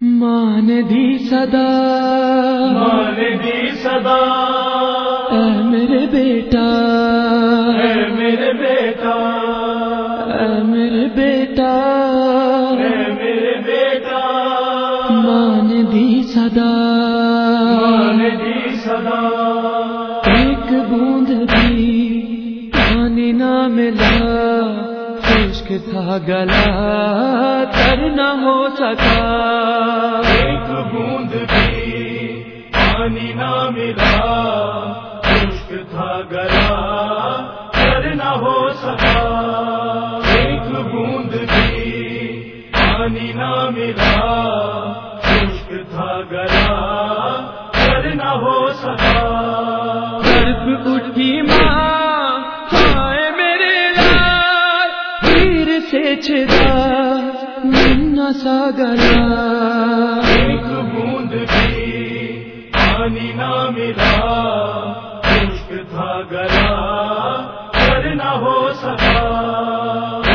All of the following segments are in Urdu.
مان دی صدا مان دی صدا اے میرے بیٹا اے میرے بیٹا اے میرے بیٹا اے میرے بیٹا مان دی صدا مان دی صدا خشک تھا گلا تر نہ ہو سکا۔ ایک بوند بھی پانی نہ ملا خشک تھا گلا کر نہ ہو سکا۔ ایک بوند بھی پانی نہ ملا خشک تھا گلا کر نہ ہو سکا۔ برف اٹھی سا گلا ایک بوند بھی پانی نہ ملا خشک تھا گلا کر نہ ہو سکا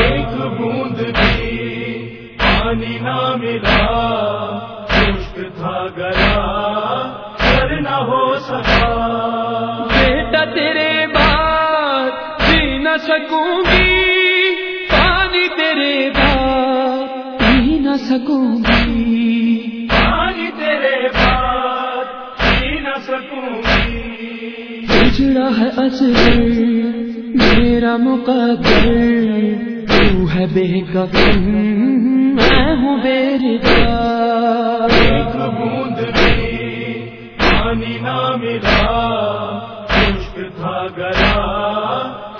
ایک بوند بھی پانی نہ ملا خشک تھا گلا کر نہ ہو سکا بیٹا تیرے بات جی نہ سکوں گی سکوں گی پانی تیرے بات پی نہ سکوں گی اجڑا ہے اصل میرا مقدر تو ہے بے کفن میں ہوں بے رضا ایک بوند بھی پانی نہ ملا خشک تھا گلا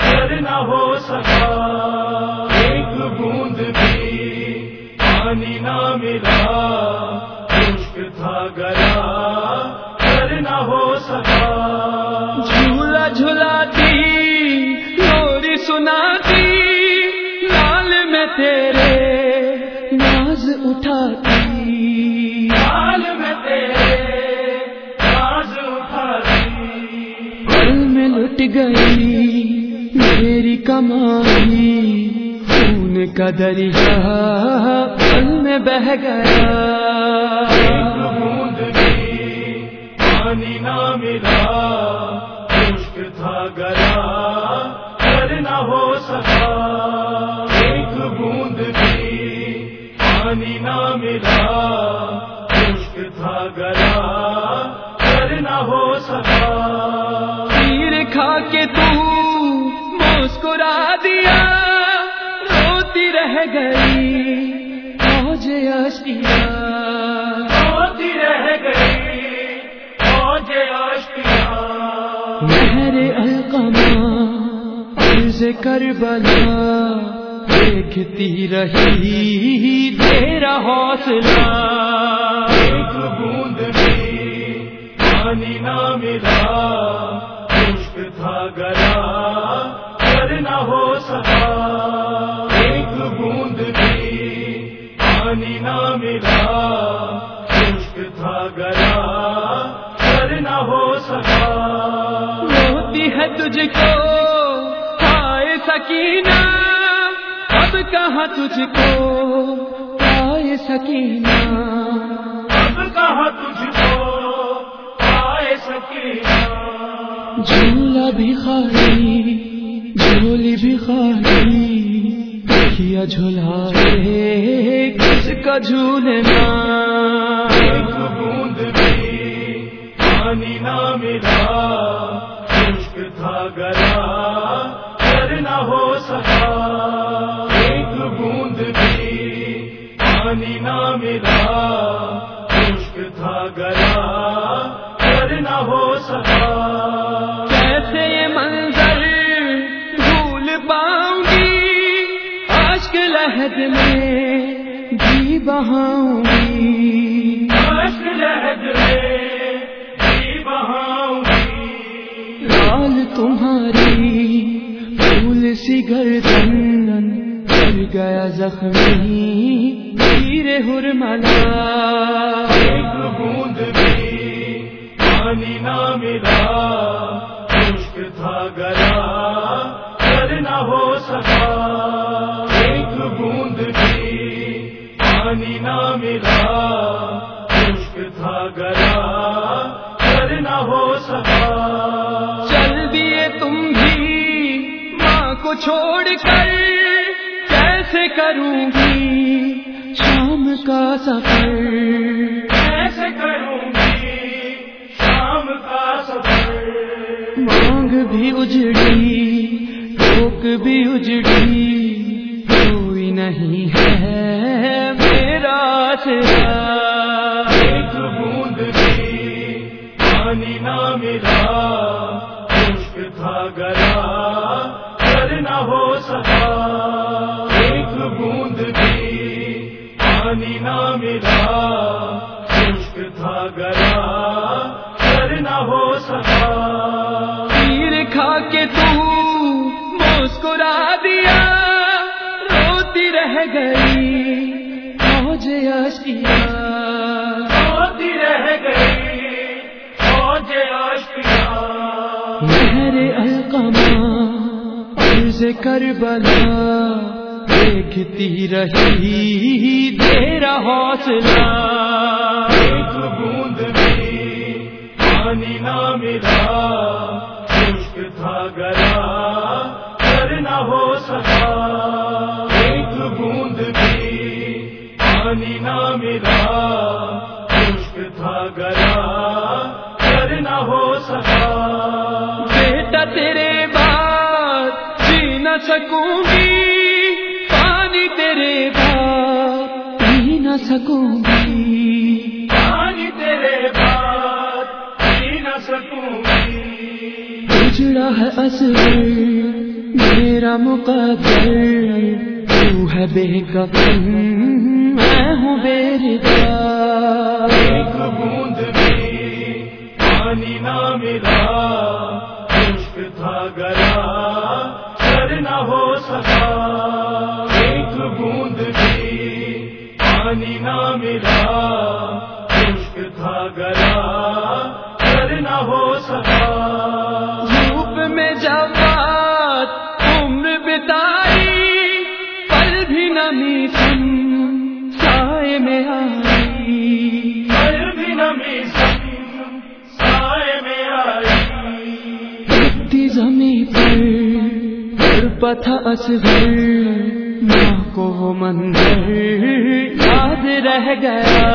کر نہ ہو سکا تیرے ناز اٹھاتی۔ حال میں تیرے راز اٹھاتی۔ پل میں لٹ گئی میری کمائی۔ خون کا دریا پل میں بہ گیا۔ پانی نہ ملا خشک تھا کر نہ ہو سکا۔ گئی مجھے اشیا ہوتی رہ گئی فوج اشکیا مہر القما عرض کربلا۔ دیکھتی رہی تیرا حوصلہ۔ ایک بوند بھی پانی نہ ملا خشک تھا گلا کر نہ ہو سکا۔ پانی نہ ملا خشک تھا گلا کر نہ ہو سکا۔ روتی ہے تجھ کو آئے سکینہ اب کہاں تجھ کو؟ آئے سکینہ۔ اب کہاں تجھ کو؟ آئے سکینہ۔ جھولا بھی خالی جھولی بھی خالی۔ کیا جھولا رے کس کا جھولنا؟ بوند بھی پانی نہ ملا، خشک تھا گلا کر نہ ہو سکا۔ ایک بوند بھی پانی نہ ملا، خشک تھا گلا کر نہ ہو سکا۔ میں جی بہاؤں گی جی لال تمہاری پھول سی گردن کر گیا زخمی تیر ہرملا ایک بوند بھی پانی نہ ملا خشک تھا گلا کر نہ ہو سکا نہ ہو سکا۔ چل دیے تم بھی ماں کو چھوڑ کر کیسے کروں گی؟ شام کا سفر۔ کیسے کروں گی؟ شام کا سفر۔ مانگ بھی اجڑی بھوک بھی اجڑی کوئی نہیں ہے میرا سیرا نہ ملا خشک تھا گلا کر نہ ہو سکا۔ ایک بوند بھی پانی نہ ملا خشک تھا گلا کر نہ ہو سکا۔ تیر کھا کے تو مسکرا دیا، روتی رہ گئی مجھے اشکیا عرض کربلا دیکھتی رہی تیرا حوصلہ۔ ایک بوند بھی پانی نہ ملا، خشک تھا گلا کر نہ ہو سکا۔ ایک بوند بھی پانی نہ ملا گی پانی تیرے بعد پی نہ سکوں گی پانی تیرے بعد پی نہ سکوں گی اجڑا ہے اصل میرا مقدر۔ تو ہے بے کفن میں ہوں بے ردا ایک بوند بھی پانی نہ ملا۔ پانی نہ ملا خشک تھا گلا کر نہ ہو سکا۔ دھوپ میں جوات عمر بتائی پل بھی نمی سن سائے میں آئی۔ پھر بھی نمی سکی سائے میں آئی۔ اٹھتی زمین پر پتھا اصغر ماں کو منظر رہ گیا۔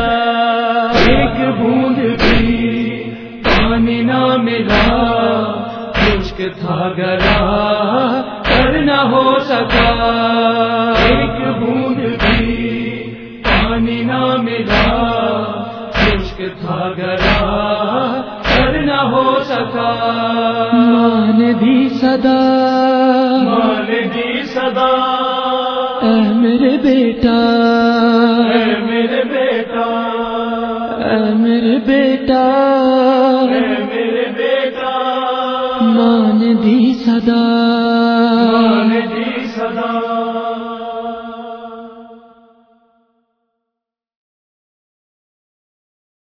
ایک بوند بھی پانی نہ ملا خشک تھا گلا کر نہ ہو سکا۔ ایک بوند بھی پانی نہ ملا خشک تھا گلا کر نہ ہو سکا۔ مان دی صدا۔ مان دی صدا۔ اے میرے بیٹا۔ میرے بیٹا میرے بیٹا مان دی صدا۔